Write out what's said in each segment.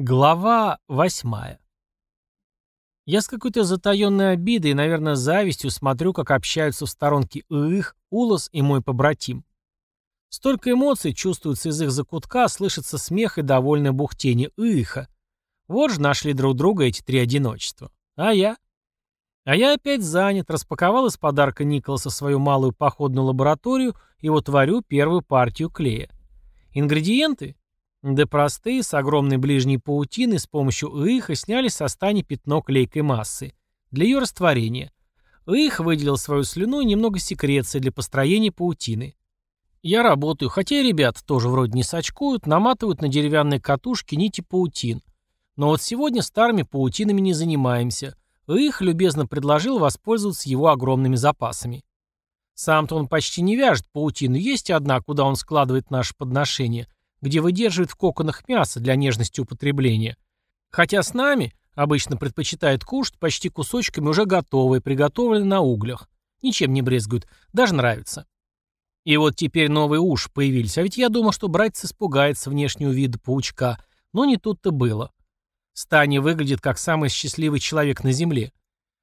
Глава восьмая. Я с какой-то затаенной обидой и, наверное, завистью смотрю, как общаются в сторонке их, Улас и мой побратим. Столько эмоций чувствуется из их закутка, слышится смех и довольное бухтение Иха. Вот же нашли друг друга эти три одиночества. А я? А я опять занят, распаковал из подарка Николаса свою малую походную лабораторию и вот творю первую партию клея. Ингредиенты? Да простые, с огромной ближней паутины, с помощью ыха сняли со стани пятно клейкой массы. Для ее растворения. Их выделил свою слюну и немного секреции для построения паутины. Я работаю, хотя и ребята тоже вроде не сочкуют, наматывают на деревянные катушки нити паутин. Но вот сегодня старыми паутинами не занимаемся. Их любезно предложил воспользоваться его огромными запасами. Сам-то он почти не вяжет паутину, есть одна, куда он складывает наши подношения – где выдерживает в коконах мясо для нежности употребления. Хотя с нами обычно предпочитает кушать почти кусочками уже готовые, приготовленные на углях. Ничем не брезгуют, даже нравится. И вот теперь новые уши появились, а ведь я думал, что братец испугается внешнего вида паучка, но не тут-то было. Стани выглядит как самый счастливый человек на земле.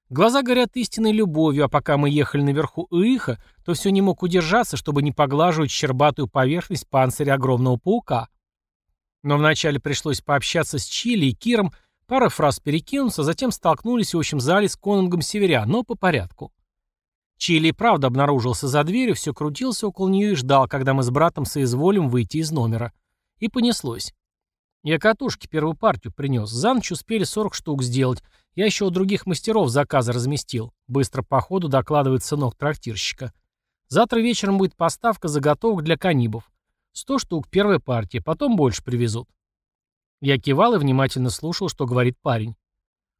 Глаза горят истинной любовью, а пока мы ехали наверху Ииха, то все не мог удержаться, чтобы не поглаживать щербатую поверхность панциря огромного паука. Но вначале пришлось пообщаться с Чили и Киром, пара фраз перекинуться, затем столкнулись в общем зале с Конгом Северя, но по порядку. Чили и правда обнаружился за дверью, все крутился около нее и ждал, когда мы с братом соизволим выйти из номера. И понеслось. Я катушки первую партию принес. За ночь успели 40 штук сделать, я еще у других мастеров заказы разместил. Быстро по ходу докладывает сынок трактирщика. Завтра вечером будет поставка заготовок для канибов. Сто штук, первая партия, потом больше привезут. Я кивал и внимательно слушал, что говорит парень.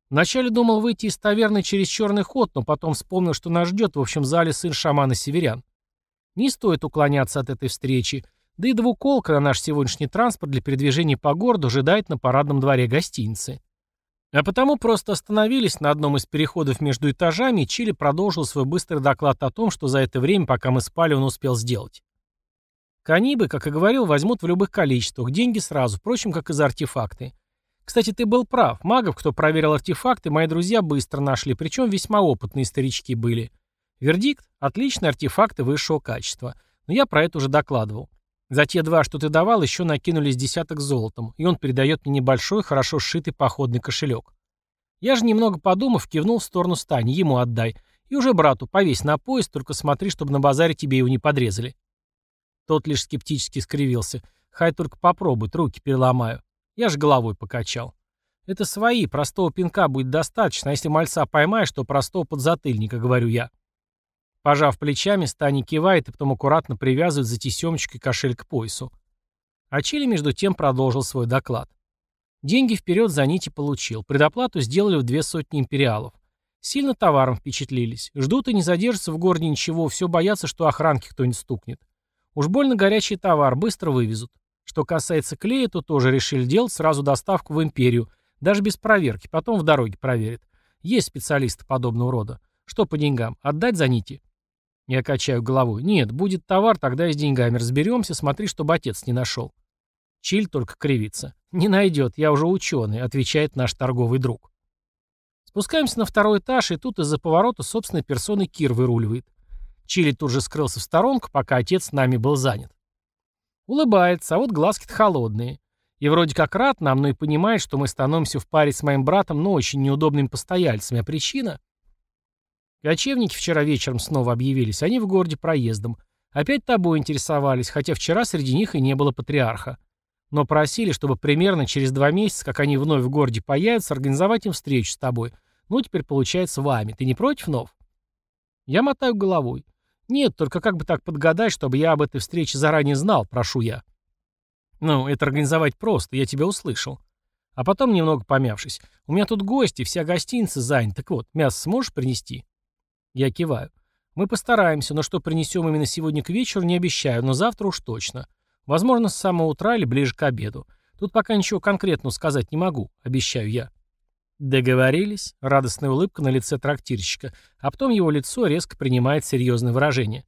Вначале думал выйти из таверны через черный ход, но потом вспомнил, что нас ждет в общем зале сын шамана северян. Не стоит уклоняться от этой встречи, да и двуколка на наш сегодняшний транспорт для передвижения по городу ожидает на парадном дворе гостиницы. А потому просто остановились на одном из переходов между этажами, и Чили продолжил свой быстрый доклад о том, что за это время, пока мы спали, он успел сделать. Канибы, как и говорил, возьмут в любых количествах, деньги сразу, впрочем, как и за артефакты. Кстати, ты был прав, магов, кто проверил артефакты, мои друзья быстро нашли, причем весьма опытные старички были. Вердикт – отличные артефакты высшего качества. Но я про это уже докладывал. За те два, что ты давал, еще накинулись десяток золотом, и он передает мне небольшой, хорошо сшитый походный кошелек. Я же немного подумав, кивнул в сторону стани, ему отдай. И уже брату, повесь на пояс, только смотри, чтобы на базаре тебе его не подрезали. Тот лишь скептически скривился. Хай только попробует, руки переломаю. Я же головой покачал. Это свои, простого пинка будет достаточно, а если мальца поймаешь, то простого подзатыльника, говорю я. Пожав плечами, Стани кивает и потом аккуратно привязывает за тесемочкой кошель к поясу. А Чили между тем продолжил свой доклад. Деньги вперед за нити получил. Предоплату сделали в две сотни империалов. Сильно товаром впечатлились. Ждут и не задержатся в городе ничего, все боятся, что охранки кто-нибудь стукнет. Уж больно горячий товар, быстро вывезут. Что касается клея, то тоже решили делать сразу доставку в империю, даже без проверки, потом в дороге проверят. Есть специалисты подобного рода. Что по деньгам? Отдать за нити? Я качаю головой. Нет, будет товар, тогда и с деньгами разберемся, смотри, чтобы отец не нашел. Чиль только кривится. Не найдет, я уже ученый, отвечает наш торговый друг. Спускаемся на второй этаж, и тут из-за поворота собственной персоной Кир выруливает. Чили тут же скрылся в сторонку, пока отец с нами был занят. Улыбается, а вот глазки-то холодные. И вроде как рад нам, но и понимает, что мы становимся в паре с моим братом, но очень неудобными постояльцами. А причина? Кочевники вчера вечером снова объявились, они в городе проездом. Опять тобой интересовались, хотя вчера среди них и не было патриарха. Но просили, чтобы примерно через два месяца, как они вновь в городе появятся, организовать им встречу с тобой. Ну, теперь получается вами. Ты не против, Нов? Я мотаю головой. Нет, только как бы так подгадать, чтобы я об этой встрече заранее знал, прошу я. Ну, это организовать просто, я тебя услышал. А потом, немного помявшись, у меня тут гости, вся гостиница занята. Так вот, мясо сможешь принести? Я киваю. Мы постараемся, но что принесем именно сегодня к вечеру, не обещаю, но завтра уж точно. Возможно, с самого утра или ближе к обеду. Тут пока ничего конкретного сказать не могу, обещаю я. Договорились. Радостная улыбка на лице трактирщика, а потом его лицо резко принимает серьезное выражение.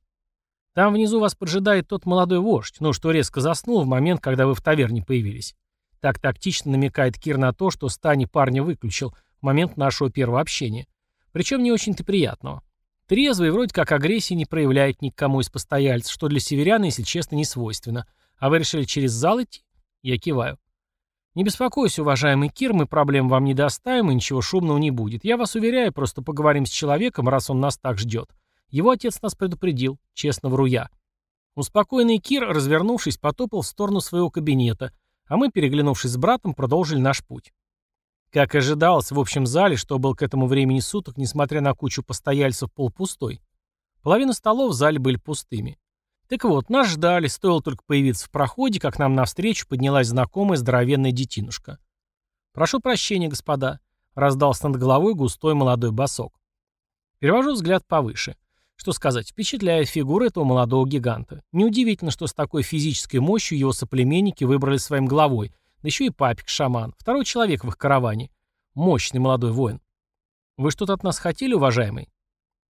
Там внизу вас поджидает тот молодой вождь, ну, что резко заснул в момент, когда вы в таверне появились. Так тактично намекает Кир на то, что Стани парня выключил в момент нашего первого общения. Причем не очень-то приятного. Трезвый вроде как агрессии не проявляет никому из постояльцев, что для северян, если честно, не свойственно. А вы решили через зал идти? Я киваю. Не беспокойся, уважаемый Кир, мы проблем вам не доставим и ничего шумного не будет. Я вас уверяю, просто поговорим с человеком, раз он нас так ждет. Его отец нас предупредил, честно вру я. Успокоенный Кир, развернувшись, потопал в сторону своего кабинета, а мы, переглянувшись с братом, продолжили наш путь. Как ожидалось, в общем зале, что был к этому времени суток, несмотря на кучу постояльцев, полпустой. Половина столов в зале были пустыми. Так вот, нас ждали, стоило только появиться в проходе, как нам навстречу поднялась знакомая здоровенная детинушка. «Прошу прощения, господа», — раздался над головой густой молодой босок. Перевожу взгляд повыше. Что сказать, впечатляет фигура этого молодого гиганта. Неудивительно, что с такой физической мощью его соплеменники выбрали своим главой, да еще и папик-шаман, второй человек в их караване. Мощный молодой воин. «Вы что-то от нас хотели, уважаемый?»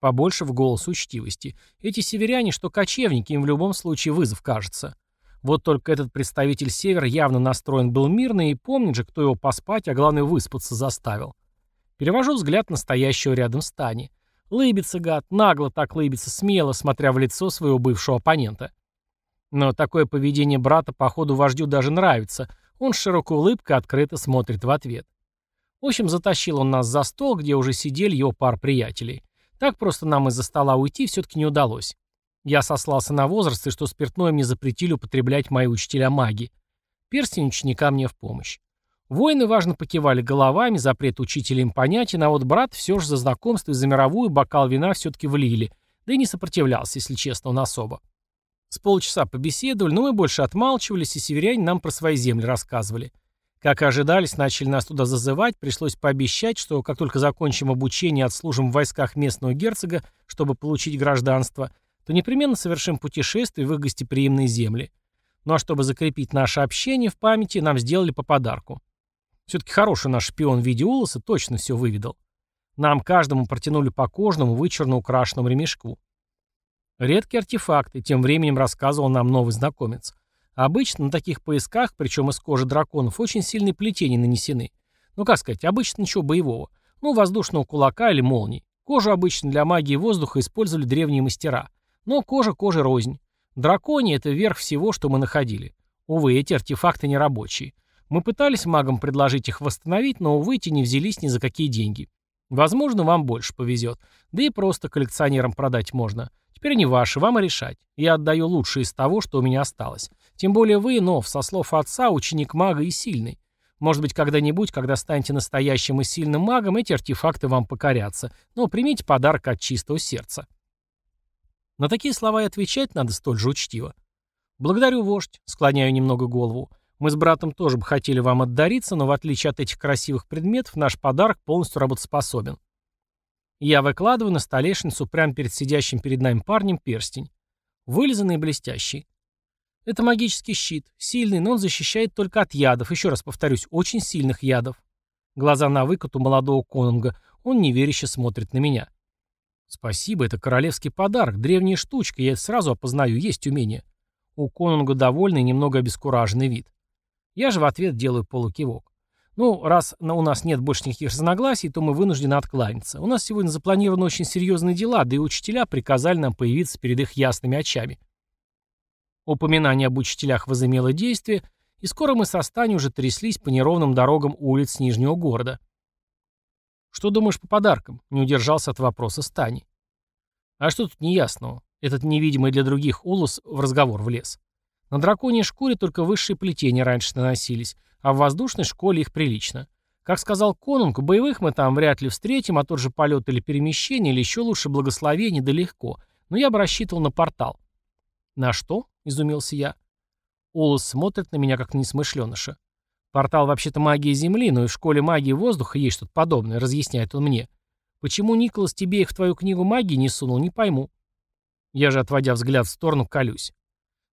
Побольше в голос учтивости. Эти северяне, что кочевники, им в любом случае вызов кажется. Вот только этот представитель севера явно настроен был мирно и помнит же, кто его поспать, а главное выспаться заставил. Перевожу взгляд настоящего рядом Стани. Лыбится гад, нагло так лыбится, смело, смотря в лицо своего бывшего оппонента. Но такое поведение брата, походу, вождю даже нравится. Он с широкой улыбкой открыто смотрит в ответ. В общем, затащил он нас за стол, где уже сидели его пар приятелей. Так просто нам из-за стола уйти все-таки не удалось. Я сослался на возраст и что спиртное мне запретили употреблять мои учителя маги. Перстень ученика мне в помощь. Воины важно покивали головами, запрет учителя им понятен, а вот брат все же за знакомство и за мировую бокал вина все-таки влили, да и не сопротивлялся, если честно, он особо. С полчаса побеседовали, но мы больше отмалчивались, и северяне нам про свои земли рассказывали. Как и ожидались, начали нас туда зазывать, пришлось пообещать, что как только закончим обучение и отслужим в войсках местного герцога, чтобы получить гражданство, то непременно совершим путешествие в их гостеприимные земли. Ну а чтобы закрепить наше общение в памяти, нам сделали по подарку. Все-таки хороший наш шпион в виде улоса точно все выведал. Нам каждому протянули по кожному, вычурно украшенному ремешку. Редкие артефакты, тем временем рассказывал нам новый знакомец. Обычно на таких поясках, причем из кожи драконов, очень сильные плетения нанесены. Ну как сказать, обычно ничего боевого. Ну, воздушного кулака или молний. Кожу обычно для магии воздуха использовали древние мастера. Но кожа кожи рознь. Драконий — это верх всего, что мы находили. Увы, эти артефакты не рабочие. Мы пытались магам предложить их восстановить, но, увы, те не взялись ни за какие деньги. Возможно, вам больше повезет. Да и просто коллекционерам продать можно. Теперь не ваши, вам и решать. Я отдаю лучшее из того, что у меня осталось. Тем более вы, Нов, со слов отца, ученик мага и сильный. Может быть, когда-нибудь, когда станете настоящим и сильным магом, эти артефакты вам покорятся. Но примите подарок от чистого сердца. На такие слова и отвечать надо столь же учтиво. Благодарю, вождь, склоняю немного голову. Мы с братом тоже бы хотели вам отдариться, но в отличие от этих красивых предметов, наш подарок полностью работоспособен. Я выкладываю на столешницу прямо перед сидящим перед нами парнем перстень. Вылизанный и блестящий. Это магический щит. Сильный, но он защищает только от ядов. Еще раз повторюсь, очень сильных ядов. Глаза на выкат у молодого конунга. Он неверяще смотрит на меня. Спасибо, это королевский подарок. Древняя штучка, я это сразу опознаю, есть умение. У конунга довольный немного обескураженный вид. Я же в ответ делаю полукивок. Ну, раз у нас нет больше никаких разногласий, то мы вынуждены откланяться. У нас сегодня запланированы очень серьезные дела, да и учителя приказали нам появиться перед их ясными очами. Упоминание об учителях возымело действие, и скоро мы со Стани уже тряслись по неровным дорогам улиц Нижнего города. «Что думаешь по подаркам?» — не удержался от вопроса Стани. «А что тут неясного?» Этот невидимый для других улус в разговор влез. На драконьей шкуре только высшие плетения раньше наносились, а в воздушной школе их прилично. Как сказал Конунг, боевых мы там вряд ли встретим, а тот же полет или перемещение, или еще лучше благословение, да легко. Но я бы рассчитывал на портал. «На что?» — изумился я. Улус смотрит на меня, как несмышленыша. «Портал вообще-то магия Земли, но и в школе магии воздуха есть что-то подобное», — разъясняет он мне. «Почему Николас тебе их в твою книгу магии не сунул, не пойму». Я же, отводя взгляд в сторону, колюсь.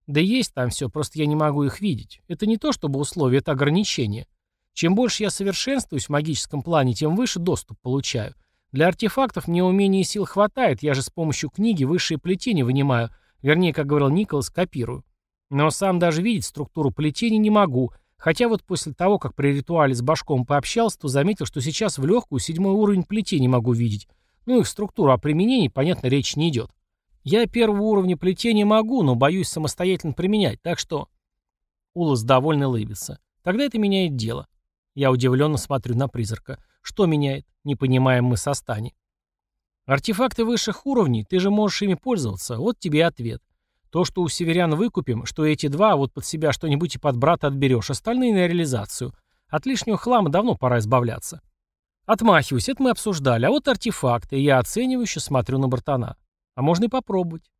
Да есть там все, просто я не могу их видеть. Это не то чтобы условие, это ограничение. Чем больше я совершенствуюсь в магическом плане, тем выше доступ получаю. Для артефактов мне умений и сил хватает, я же с помощью книги высшие плетения вынимаю, вернее, как говорил Николас, копирую. Но сам даже видеть структуру плетений не могу, Хотя вот после того, как при ритуале с башком пообщался, то заметил, что сейчас в легкую седьмой уровень плетения могу видеть. Ну, их структуру о применении, понятно, речь не идет. Я первого уровня плетения могу, но боюсь самостоятельно применять, так что... Улас довольно лыбится. Тогда это меняет дело. Я удивленно смотрю на призрака. Что меняет? Не понимаем мы со Стани. Артефакты высших уровней, ты же можешь ими пользоваться. Вот тебе ответ. То, что у северян выкупим, что эти два, вот под себя что-нибудь и под брата отберешь, остальные на реализацию. От лишнего хлама давно пора избавляться. Отмахиваюсь, это мы обсуждали. А вот артефакты, я оценивающе смотрю на братана. А можно и попробовать.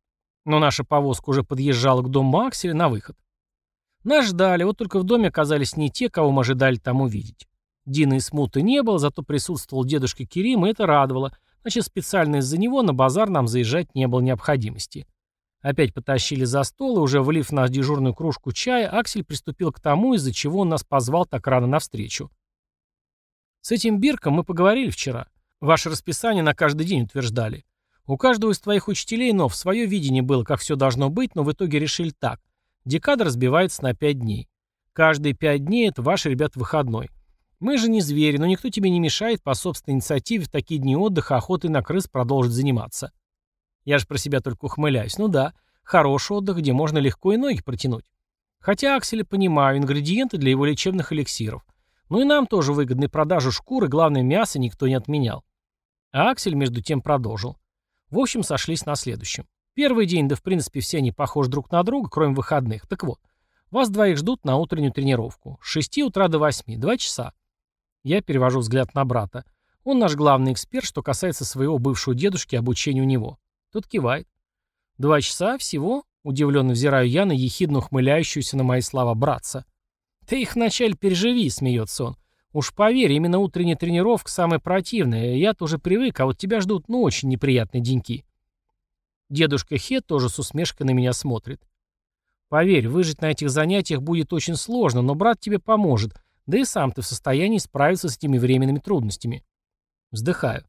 Но наша повозка уже подъезжала к дому Акселя на выход. Нас ждали, вот только в доме оказались не те, кого мы ожидали там увидеть. Дина и смуты не было, зато присутствовал дедушка Керим, и это радовало. Значит, специально из-за него на базар нам заезжать не было необходимости. Опять потащили за стол, и уже влив в нас дежурную кружку чая, Аксель приступил к тому, из-за чего он нас позвал так рано навстречу. С этим Бирком мы поговорили вчера. Ваше расписание на каждый день утверждали. У каждого из твоих учителей, но в свое видение было, как все должно быть, но в итоге решили так. Декада разбивается на пять дней. Каждые пять дней – это ваш, ребят, выходной. Мы же не звери, но никто тебе не мешает по собственной инициативе в такие дни отдыха охотой на крыс продолжить заниматься. Я же про себя только ухмыляюсь. Ну да, хороший отдых, где можно легко и ноги протянуть. Хотя Акселя понимаю, ингредиенты для его лечебных эликсиров. Ну и нам тоже выгодны продажу шкуры, главное мясо никто не отменял. А Аксель между тем продолжил. В общем, сошлись на следующем. Первый день, да в принципе все они похожи друг на друга, кроме выходных. Так вот, вас двоих ждут на утреннюю тренировку. С 6 утра до 8, два часа. Я перевожу взгляд на брата. Он наш главный эксперт, что касается своего бывшего дедушки и обучения у него. Тот кивает. Два часа всего? Удивленно взираю я на ехидно ухмыляющуюся на мои слова братца. Ты их вначале переживи, смеется он. Уж поверь, именно утренняя тренировка самая противная. Я-то уже привык, а вот тебя ждут, ну, очень неприятные деньки. Дедушка Хе тоже с усмешкой на меня смотрит. Поверь, выжить на этих занятиях будет очень сложно, но брат тебе поможет, да и сам ты в состоянии справиться с этими временными трудностями. Вздыхаю.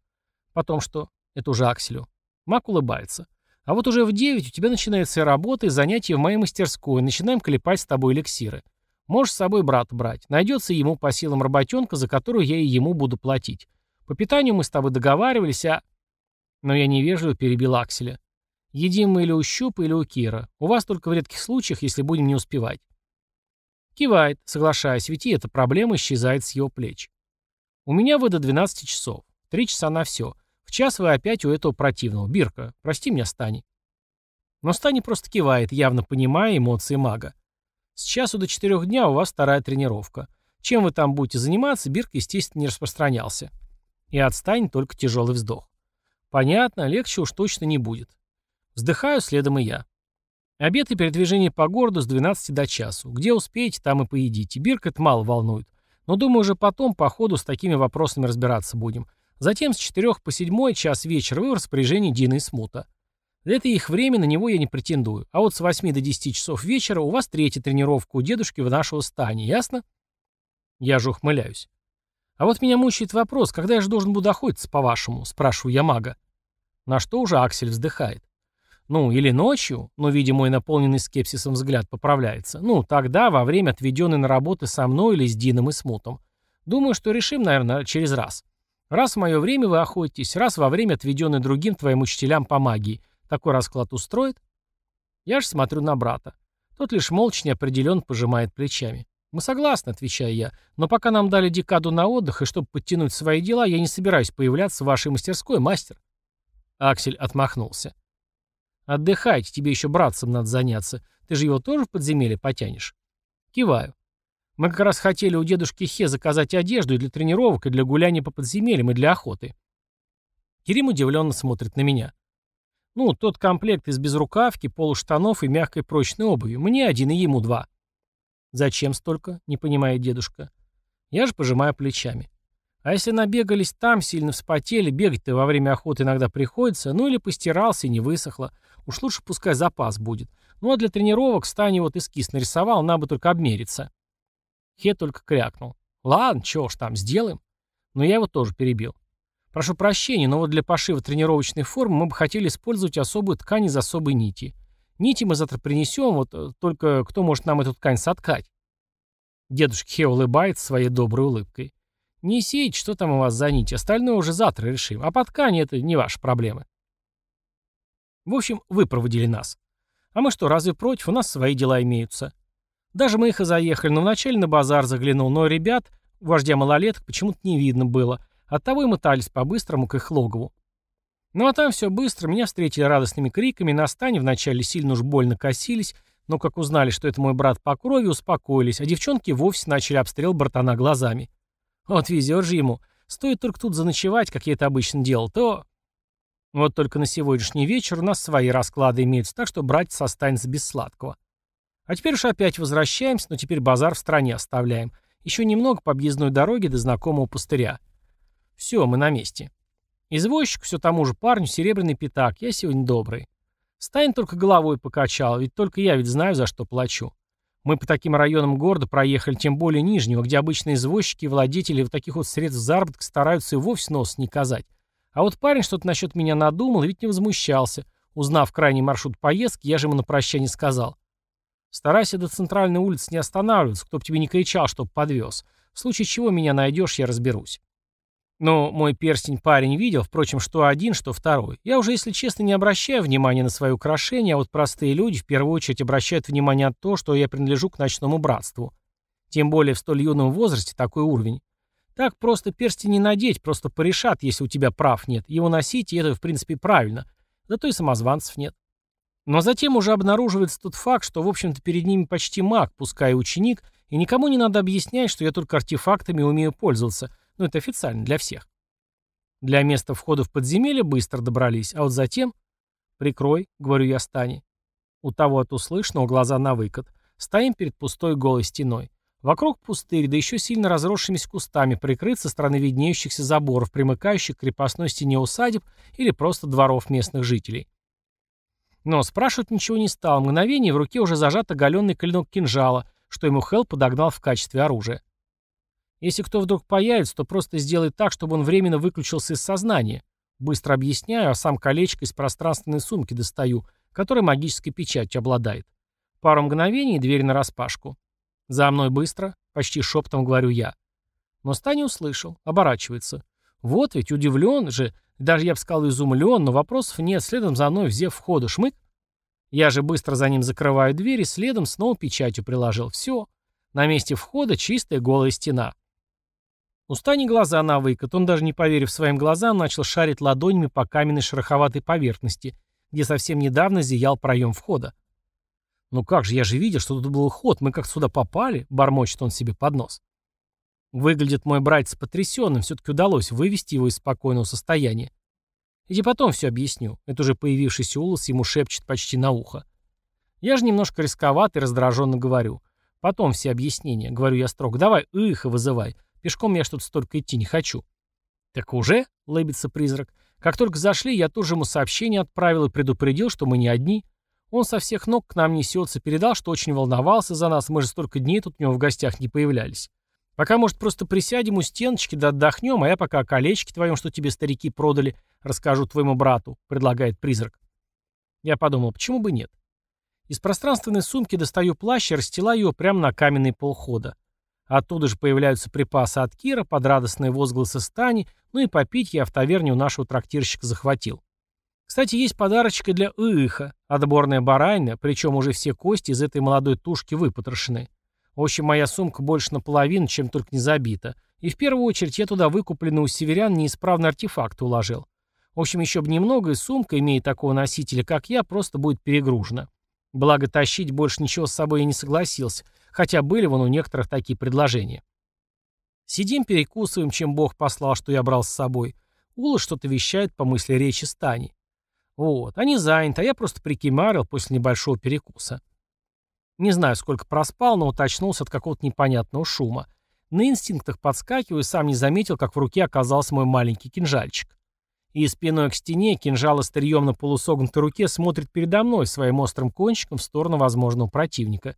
Потом что? Это уже Акселю. Мак улыбается. А вот уже в девять у тебя начинается работа и занятия в моей мастерской, начинаем клепать с тобой эликсиры. Можешь с собой брат брать. Найдется ему по силам работенка, за которую я и ему буду платить. По питанию мы с тобой договаривались, а...» Но я невежливо перебил Акселя. «Едим мы или у Щупа, или у Кира. У вас только в редких случаях, если будем не успевать». Кивает, соглашаясь, ведь и эта проблема исчезает с его плеч. «У меня вы до 12 часов. Три часа на все. В час вы опять у этого противного. Бирка, прости меня, Стани». Но Стани просто кивает, явно понимая эмоции мага. С часу до четырех дня у вас вторая тренировка. Чем вы там будете заниматься, Бирк, естественно, не распространялся. И отстань только тяжелый вздох. Понятно, легче уж точно не будет. Вздыхаю, следом и я. Обед и передвижение по городу с 12 до часу. Где успеете, там и поедите. Бирк это мало волнует. Но думаю, уже потом по ходу с такими вопросами разбираться будем. Затем с 4 по 7 час вечера вы в распоряжении Дины и Смута. Это их время, на него я не претендую. А вот с 8 до 10 часов вечера у вас третья тренировка у дедушки в нашего стане, ясно? Я же ухмыляюсь. А вот меня мучает вопрос, когда я же должен буду охотиться, по-вашему, спрашиваю я мага. На что уже Аксель вздыхает. Ну, или ночью, но, видимо, мой наполненный скепсисом взгляд поправляется. Ну, тогда, во время отведенной на работы со мной или с Дином и Смутом. Думаю, что решим, наверное, через раз. Раз в мое время вы охотитесь, раз во время, отведенной другим твоим учителям по магии. Такой расклад устроит? Я же смотрю на брата. Тот лишь молча неопределенно пожимает плечами. «Мы согласны», — отвечаю я, «но пока нам дали декаду на отдых, и чтобы подтянуть свои дела, я не собираюсь появляться в вашей мастерской, мастер». Аксель отмахнулся. «Отдыхайте, тебе еще братцем надо заняться. Ты же его тоже в подземелье потянешь?» Киваю. «Мы как раз хотели у дедушки Хе заказать одежду и для тренировок, и для гуляния по подземельям, и для охоты». Керим удивленно смотрит на меня. Ну, тот комплект из безрукавки, полуштанов и мягкой прочной обуви. Мне один и ему два. Зачем столько? Не понимает дедушка. Я же пожимаю плечами. А если набегались там, сильно вспотели, бегать-то во время охоты иногда приходится, ну или постирался и не высохло. Уж лучше пускай запас будет. Ну а для тренировок Стани вот эскиз нарисовал, надо бы только обмериться. Хе только крякнул. Ладно, чего ж там, сделаем. Но я его тоже перебил. Прошу прощения, но вот для пошива тренировочной формы мы бы хотели использовать особую ткань из особой нити. Нити мы завтра принесем, вот э, только кто может нам эту ткань соткать? Дедушка Хе улыбается своей доброй улыбкой. Не сейте, что там у вас за нить, остальное уже завтра решим, а по ткани это не ваши проблемы. В общем, вы проводили нас. А мы что, разве против? У нас свои дела имеются. Даже мы их и заехали, но вначале на базар заглянул, но ребят, вождя малолеток, почему-то не видно было. Оттого и мотались по-быстрому к их логову. Ну а там все быстро, меня встретили радостными криками, на стане вначале сильно уж больно косились, но как узнали, что это мой брат по крови, успокоились, а девчонки вовсе начали обстрел братана глазами. Вот везет же ему. Стоит только тут заночевать, как я это обычно делал, то... Вот только на сегодняшний вечер у нас свои расклады имеются, так что братец останется без сладкого. А теперь уж опять возвращаемся, но теперь базар в стране оставляем. Еще немного по объездной дороге до знакомого пустыря. Все, мы на месте. Извозчик все тому же парню серебряный пятак, я сегодня добрый. Стань только головой покачал, ведь только я ведь знаю, за что плачу. Мы по таким районам города проехали, тем более Нижнего, где обычные извозчики и владетели вот таких вот средств заработка стараются и вовсе нос не казать. А вот парень что-то насчет меня надумал и ведь не возмущался. Узнав крайний маршрут поездки, я же ему на прощание сказал. Старайся до центральной улицы не останавливаться, кто бы тебе не кричал, чтоб подвез. В случае чего меня найдешь, я разберусь. Но мой перстень парень видел, впрочем, что один, что второй. Я уже, если честно, не обращаю внимания на свои украшения, а вот простые люди в первую очередь обращают внимание на то, что я принадлежу к ночному братству. Тем более в столь юном возрасте такой уровень. Так просто перстень не надеть, просто порешат, если у тебя прав нет. Его носить, и это, в принципе, правильно. Зато и самозванцев нет. Но затем уже обнаруживается тот факт, что, в общем-то, перед ними почти маг, пускай и ученик, и никому не надо объяснять, что я только артефактами умею пользоваться – но это официально для всех. Для места входа в подземелье быстро добрались, а вот затем... «Прикрой», — говорю я Стане. У того от услышанного глаза на выкат. Стоим перед пустой голой стеной. Вокруг пустырь, да еще сильно разросшимися кустами, прикрыт со стороны виднеющихся заборов, примыкающих к крепостной стене усадеб или просто дворов местных жителей. Но спрашивать ничего не стал. Мгновение в руке уже зажат оголенный клинок кинжала, что ему Хелл подогнал в качестве оружия. Если кто вдруг появится, то просто сделай так, чтобы он временно выключился из сознания. Быстро объясняю, а сам колечко из пространственной сумки достаю, которая магической печатью обладает. Пару мгновений, и дверь нараспашку. За мной быстро, почти шептом говорю я. Но Стани услышал, оборачивается. Вот ведь удивлен же, даже я бы сказал изумлен, но вопросов нет, следом за мной взяв входа шмык. Я же быстро за ним закрываю дверь и следом снова печатью приложил. Все. На месте входа чистая голая стена. У Стани глаза на выкат, он даже не поверив своим глазам, начал шарить ладонями по каменной шероховатой поверхности, где совсем недавно зиял проем входа. «Ну как же, я же видел, что тут был ход, мы как сюда попали», — бормочет он себе под нос. Выглядит мой братец потрясенным, все-таки удалось вывести его из спокойного состояния. И потом все объясню. Это уже появившийся улос ему шепчет почти на ухо. Я же немножко рисковат и раздраженно говорю. Потом все объяснения. Говорю я строго. Давай их вызывай. Пешком я что-то столько идти не хочу». «Так уже?» — лыбится призрак. «Как только зашли, я тоже ему сообщение отправил и предупредил, что мы не одни. Он со всех ног к нам несется, передал, что очень волновался за нас, мы же столько дней тут у него в гостях не появлялись. Пока, может, просто присядем у стеночки да отдохнем, а я пока о колечке твоем, что тебе старики продали, расскажу твоему брату», — предлагает призрак. Я подумал, почему бы нет? Из пространственной сумки достаю плащ и расстилаю его прямо на каменный полхода. Оттуда же появляются припасы от Кира, под радостные возгласы Стани, ну и попить я в таверне у нашего трактирщика захватил. Кстати, есть подарочка для Ииха, отборная баранина, причем уже все кости из этой молодой тушки выпотрошены. В общем, моя сумка больше наполовину, чем только не забита. И в первую очередь я туда выкупленный у северян неисправный артефакт уложил. В общем, еще бы немного, и сумка, имея такого носителя, как я, просто будет перегружена. Благо, тащить больше ничего с собой я не согласился, хотя были вон у некоторых такие предложения. Сидим, перекусываем, чем Бог послал, что я брал с собой. Ула что-то вещает по мысли речи Стани. Вот, они заняты, а я просто прикимарил после небольшого перекуса. Не знаю, сколько проспал, но уточнулся от какого-то непонятного шума. На инстинктах подскакиваю, сам не заметил, как в руке оказался мой маленький кинжальчик. И спиной к стене кинжал острием на полусогнутой руке смотрит передо мной своим острым кончиком в сторону возможного противника.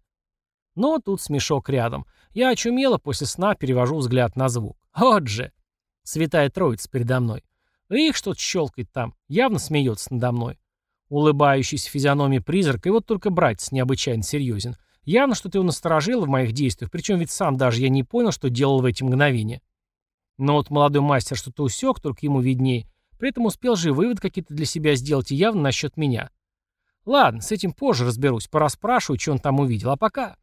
Но тут смешок рядом. Я очумело после сна перевожу взгляд на звук. Вот же! Святая Троица передо мной. Их что-то щелкает там. Явно смеется надо мной. Улыбающийся физиономией призрак, и вот только братец необычайно серьезен. Явно что-то его насторожило в моих действиях, причем ведь сам даже я не понял, что делал в эти мгновения. Но вот молодой мастер что-то усек, только ему виднее, при этом успел же вывод какие-то для себя сделать и явно насчет меня. Ладно, с этим позже разберусь, пораспрашиваю, что он там увидел, а пока...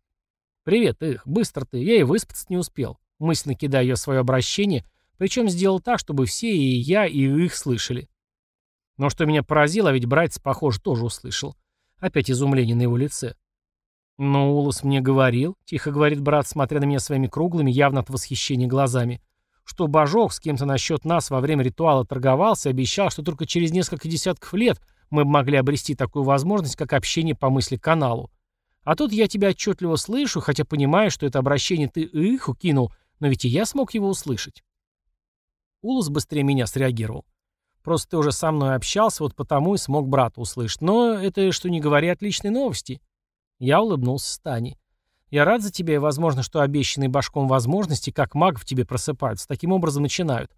«Привет, их, быстро ты, я и выспаться не успел», мысленно кидаю я свое обращение, причем сделал так, чтобы все и я, и их слышали. Но что меня поразило, а ведь братец, похоже, тоже услышал. Опять изумление на его лице. «Но Улас мне говорил», — тихо говорит брат, смотря на меня своими круглыми, явно от восхищения глазами, что Божок с кем-то насчет нас во время ритуала торговался и обещал, что только через несколько десятков лет мы бы могли обрести такую возможность, как общение по мысли каналу. А тут я тебя отчетливо слышу, хотя понимаю, что это обращение ты их укинул, но ведь и я смог его услышать. Улус быстрее меня среагировал. Просто ты уже со мной общался, вот потому и смог брата услышать. Но это, что не говори, отличные новости. Я улыбнулся Стане. Я рад за тебя и возможно, что обещанные башком возможности, как маг в тебе просыпаются, таким образом начинают.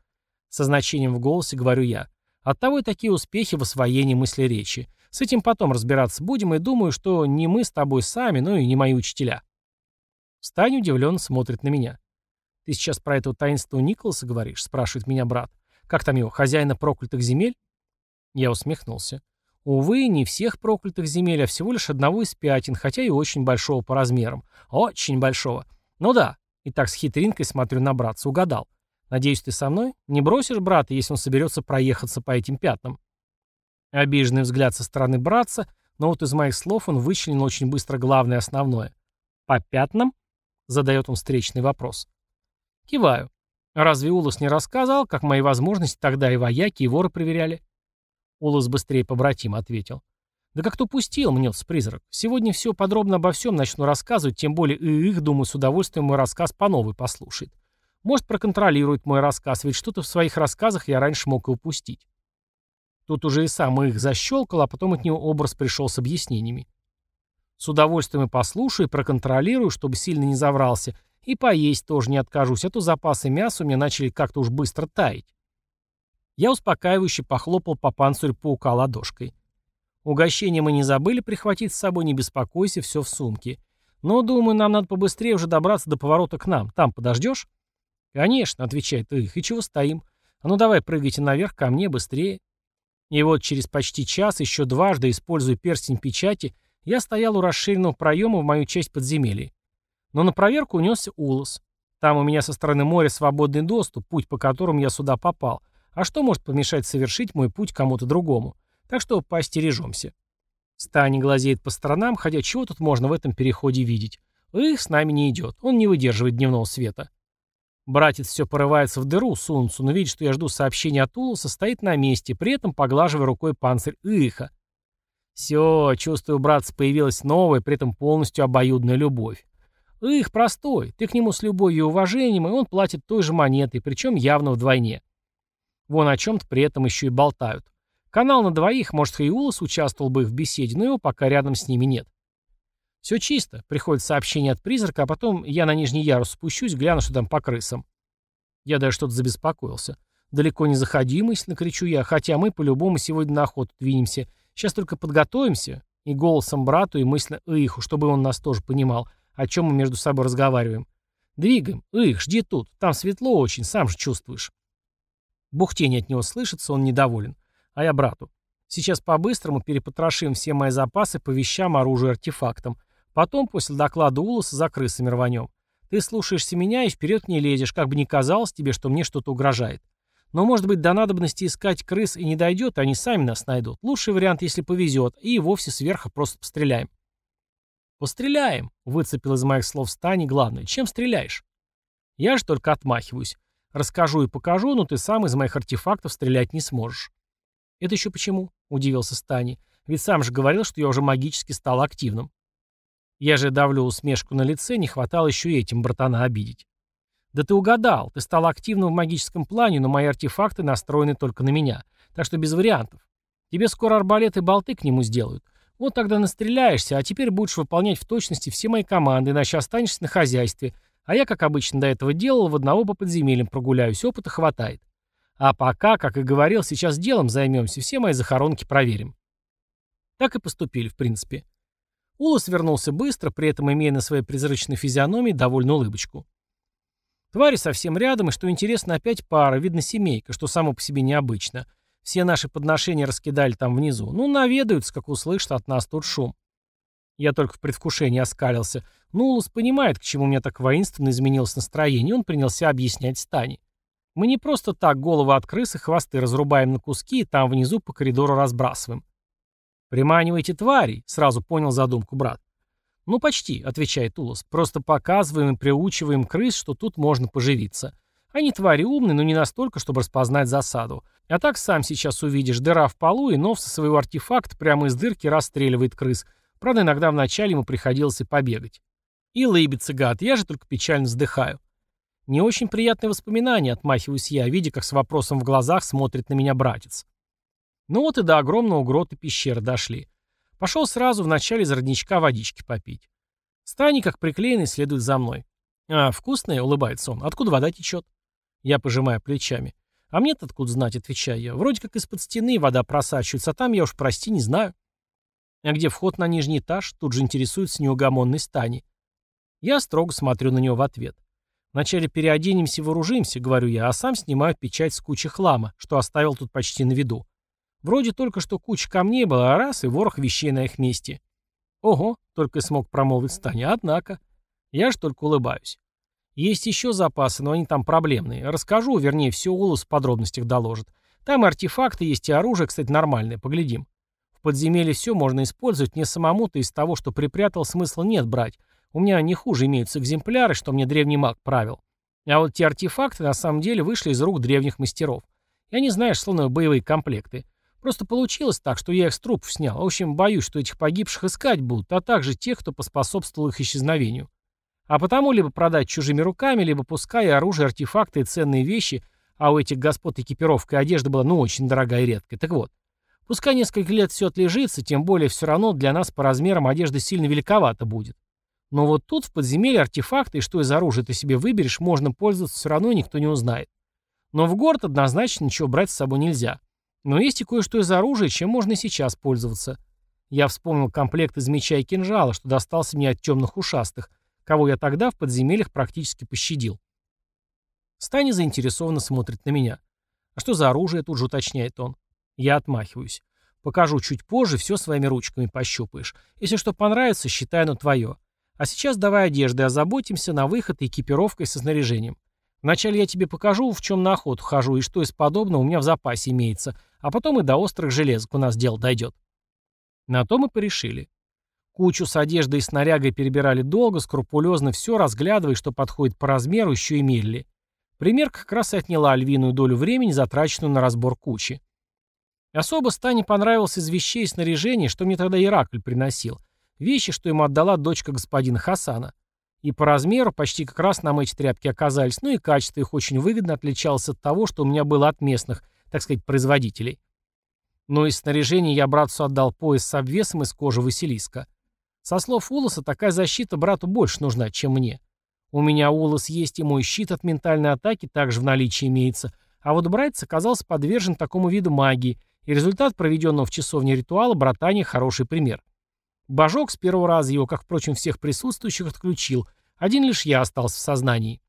Со значением в голосе говорю я. Оттого и такие успехи в освоении мысли речи. С этим потом разбираться будем, и думаю, что не мы с тобой сами, но и не мои учителя. Стань удивленно смотрит на меня. «Ты сейчас про этого таинства Николаса говоришь?» — спрашивает меня брат. «Как там его, хозяина проклятых земель?» Я усмехнулся. Увы, не всех проклятых земель, а всего лишь одного из пятен, хотя и очень большого по размерам. Очень большого. Ну да, и так с хитринкой смотрю на братца, угадал. Надеюсь, ты со мной? Не бросишь брата, если он соберется проехаться по этим пятнам? Обиженный взгляд со стороны братца, но вот из моих слов он вычленил очень быстро главное основное. «По пятнам?» — задает он встречный вопрос. Киваю. Разве Улус не рассказал, как мои возможности тогда и вояки, и воры проверяли? Улус быстрее побратим ответил. Да как-то упустил, мнется призрак. Сегодня все подробно обо всем начну рассказывать, тем более и их, думаю, с удовольствием мой рассказ по новой послушает. Может, проконтролирует мой рассказ, ведь что-то в своих рассказах я раньше мог и упустить. Тут уже и сам их защелкал, а потом от него образ пришел с объяснениями. С удовольствием и послушаю, и проконтролирую, чтобы сильно не заврался, и поесть тоже не откажусь, а то запасы мяса у меня начали как-то уж быстро таять. Я успокаивающе похлопал по панцирю паука ладошкой. Угощение мы не забыли прихватить с собой, не беспокойся, все в сумке. Но, думаю, нам надо побыстрее уже добраться до поворота к нам. Там подождешь? Конечно, отвечает их. И чего стоим? А ну давай прыгайте наверх ко мне быстрее. И вот через почти час, еще дважды, используя перстень печати, я стоял у расширенного проема в мою часть подземелья. Но на проверку унесся Улос. Там у меня со стороны моря свободный доступ, путь по которому я сюда попал. А что может помешать совершить мой путь кому-то другому? Так что поостережемся. Стани глазеет по сторонам, хотя чего тут можно в этом переходе видеть? Их с нами не идет, он не выдерживает дневного света. Братец все порывается в дыру, сунуться, но видит, что я жду сообщения от Улуса, стоит на месте, при этом поглаживая рукой панцирь Иха. Все, чувствую, братец, появилась новая, при этом полностью обоюдная любовь. Их простой, ты к нему с любовью и уважением, и он платит той же монетой, причем явно вдвойне. Вон о чем-то при этом еще и болтают. Канал на двоих, может, Хейулос участвовал бы в беседе, но его пока рядом с ними нет. Все чисто. Приходит сообщение от призрака, а потом я на нижний ярус спущусь, гляну, что там по крысам. Я даже что-то забеспокоился. Далеко не заходи, мысленно кричу я, хотя мы по-любому сегодня на охоту двинемся. Сейчас только подготовимся. И голосом брату, и мысленно Иху, чтобы он нас тоже понимал, о чем мы между собой разговариваем. Двигаем. Их, жди тут. Там светло очень, сам же чувствуешь. Бухтение от него слышится, он недоволен. А я брату. Сейчас по-быстрому перепотрошим все мои запасы по вещам, оружию и артефактам. Потом, после доклада Улоса, за крысами рванем. Ты слушаешься меня и вперед не лезешь, как бы ни казалось тебе, что мне что-то угрожает. Но, может быть, до надобности искать крыс и не дойдет, они сами нас найдут. Лучший вариант, если повезет, и вовсе сверху просто постреляем. «Постреляем», — выцепил из моих слов Стани главное. «Чем стреляешь?» Я же только отмахиваюсь. Расскажу и покажу, но ты сам из моих артефактов стрелять не сможешь. «Это еще почему?» — удивился Стани. «Ведь сам же говорил, что я уже магически стал активным». Я же давлю усмешку на лице, не хватало еще и этим братана обидеть. Да ты угадал, ты стал активным в магическом плане, но мои артефакты настроены только на меня, так что без вариантов. Тебе скоро арбалеты и болты к нему сделают. Вот тогда настреляешься, а теперь будешь выполнять в точности все мои команды, иначе останешься на хозяйстве. А я, как обычно до этого делал, в одного по подземельям прогуляюсь, опыта хватает. А пока, как и говорил, сейчас делом займемся, все мои захоронки проверим. Так и поступили, в принципе. Улас вернулся быстро, при этом имея на своей призрачной физиономии довольно улыбочку. Твари совсем рядом, и, что интересно, опять пара, видно семейка, что само по себе необычно. Все наши подношения раскидали там внизу. Ну, наведаются, как услышат от нас тут шум. Я только в предвкушении оскалился. Ну, Улус понимает, к чему у меня так воинственно изменилось настроение, и он принялся объяснять Стане. Мы не просто так головы от крысы хвосты разрубаем на куски и там внизу по коридору разбрасываем. «Приманивайте тварей», — сразу понял задумку брат. «Ну, почти», — отвечает Улас. «Просто показываем и приучиваем крыс, что тут можно поживиться. Они твари умные, но не настолько, чтобы распознать засаду. А так сам сейчас увидишь, дыра в полу, и Нов со своего артефакта прямо из дырки расстреливает крыс. Правда, иногда вначале ему приходилось и побегать. И лыбится гад, я же только печально вздыхаю. Не очень приятные воспоминания, отмахиваюсь я, видя, как с вопросом в глазах смотрит на меня братец. Ну вот и до огромного грота пещеры дошли. Пошел сразу вначале из родничка водички попить. Стани, как приклеенный, следует за мной. «А, вкусная?» — улыбается он. «Откуда вода течет?» Я пожимаю плечами. «А мне-то откуда знать?» — отвечаю я. «Вроде как из-под стены вода просачивается, а там я уж, прости, не знаю». «А где вход на нижний этаж?» Тут же интересуется неугомонный Стани. Я строго смотрю на него в ответ. Вначале переоденемся и вооружимся, говорю я, а сам снимаю печать с кучи хлама, что оставил тут почти на виду. Вроде только что куча камней была, а раз и ворох вещей на их месте. Ого, только смог промолвить Станя, однако. Я ж только улыбаюсь. Есть еще запасы, но они там проблемные. Расскажу, вернее, все Улус в подробностях доложит. Там и артефакты есть, и оружие, кстати, нормальное, поглядим. Подземелье все можно использовать, не самому-то из того, что припрятал, смысла нет брать. У меня не хуже имеются экземпляры, что мне древний маг правил. А вот те артефакты на самом деле вышли из рук древних мастеров. Я не знаю, словно боевые комплекты. Просто получилось так, что я их с трупов снял. В общем, боюсь, что этих погибших искать будут, а также тех, кто поспособствовал их исчезновению. А потому либо продать чужими руками, либо пускай оружие, артефакты и ценные вещи, а у этих господ экипировка и одежда была ну очень дорогая и редкая. Так вот, пускай несколько лет все отлежится, тем более все равно для нас по размерам одежда сильно великовата будет. Но вот тут в подземелье артефакты и что из оружия ты себе выберешь, можно пользоваться все равно, никто не узнает. Но в город однозначно ничего брать с собой нельзя. Но есть и кое-что из оружия, чем можно сейчас пользоваться. Я вспомнил комплект из меча и кинжала, что достался мне от темных ушастых, кого я тогда в подземельях практически пощадил. Стани заинтересованно смотрит на меня. А что за оружие, тут же уточняет он. Я отмахиваюсь. Покажу чуть позже, все своими ручками пощупаешь. Если что понравится, считай оно твое. А сейчас давай одежды, озаботимся на выход и экипировкой со снаряжением. Вначале я тебе покажу, в чем на охоту хожу и что из подобного у меня в запасе имеется, а потом и до острых железок у нас дело дойдет. На то мы порешили. Кучу с одеждой и снарягой перебирали долго, скрупулезно все, разглядывая, что подходит по размеру, еще и мерили. Примерка как раз и отняла львиную долю времени, затраченную на разбор кучи. Особо Стане понравился из вещей и снаряжения, что мне тогда Иракль приносил. Вещи, что ему отдала дочка господина Хасана. И по размеру почти как раз нам эти тряпки оказались, ну и качество их очень выгодно отличалось от того, что у меня было от местных, так сказать, производителей. Но из снаряжения я братцу отдал пояс с обвесом из кожи Василиска. Со слов Улоса, такая защита брату больше нужна, чем мне. У меня Улос есть, и мой щит от ментальной атаки также в наличии имеется, а вот братец оказался подвержен такому виду магии, и результат проведенного в часовне ритуала братания хороший пример. Божок с первого раза его, как, впрочем, всех присутствующих, отключил. Один лишь я остался в сознании.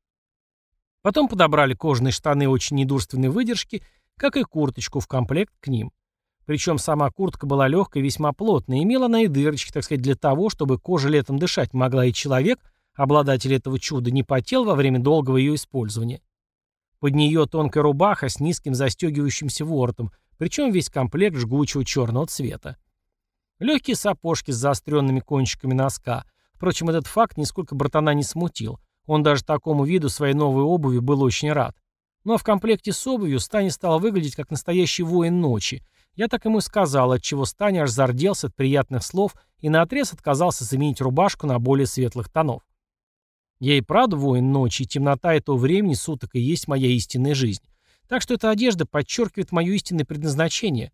Потом подобрали кожаные штаны очень недурственной выдержки, как и курточку в комплект к ним. Причем сама куртка была легкой весьма плотной, имела она и дырочки, так сказать, для того, чтобы кожа летом дышать могла, и человек, обладатель этого чуда, не потел во время долгого ее использования. Под нее тонкая рубаха с низким застегивающимся воротом, причем весь комплект жгучего черного цвета. Легкие сапожки с заостренными кончиками носка. Впрочем, этот факт нисколько братана не смутил. Он даже такому виду своей новой обуви был очень рад. Ну а в комплекте с обувью Стани стал выглядеть как настоящий воин ночи. Я так ему и сказал, отчего Стани аж зарделся от приятных слов и наотрез отказался заменить рубашку на более светлых тонов. Я и правда воин ночи, темнота этого времени суток и есть моя истинная жизнь. Так что эта одежда подчеркивает мое истинное предназначение.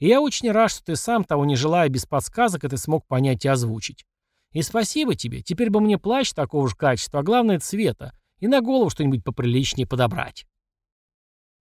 И я очень рад, что ты сам, того не желая, без подсказок это смог понять и озвучить. И спасибо тебе. Теперь бы мне плащ такого же качества, а главное цвета. И на голову что-нибудь поприличнее подобрать.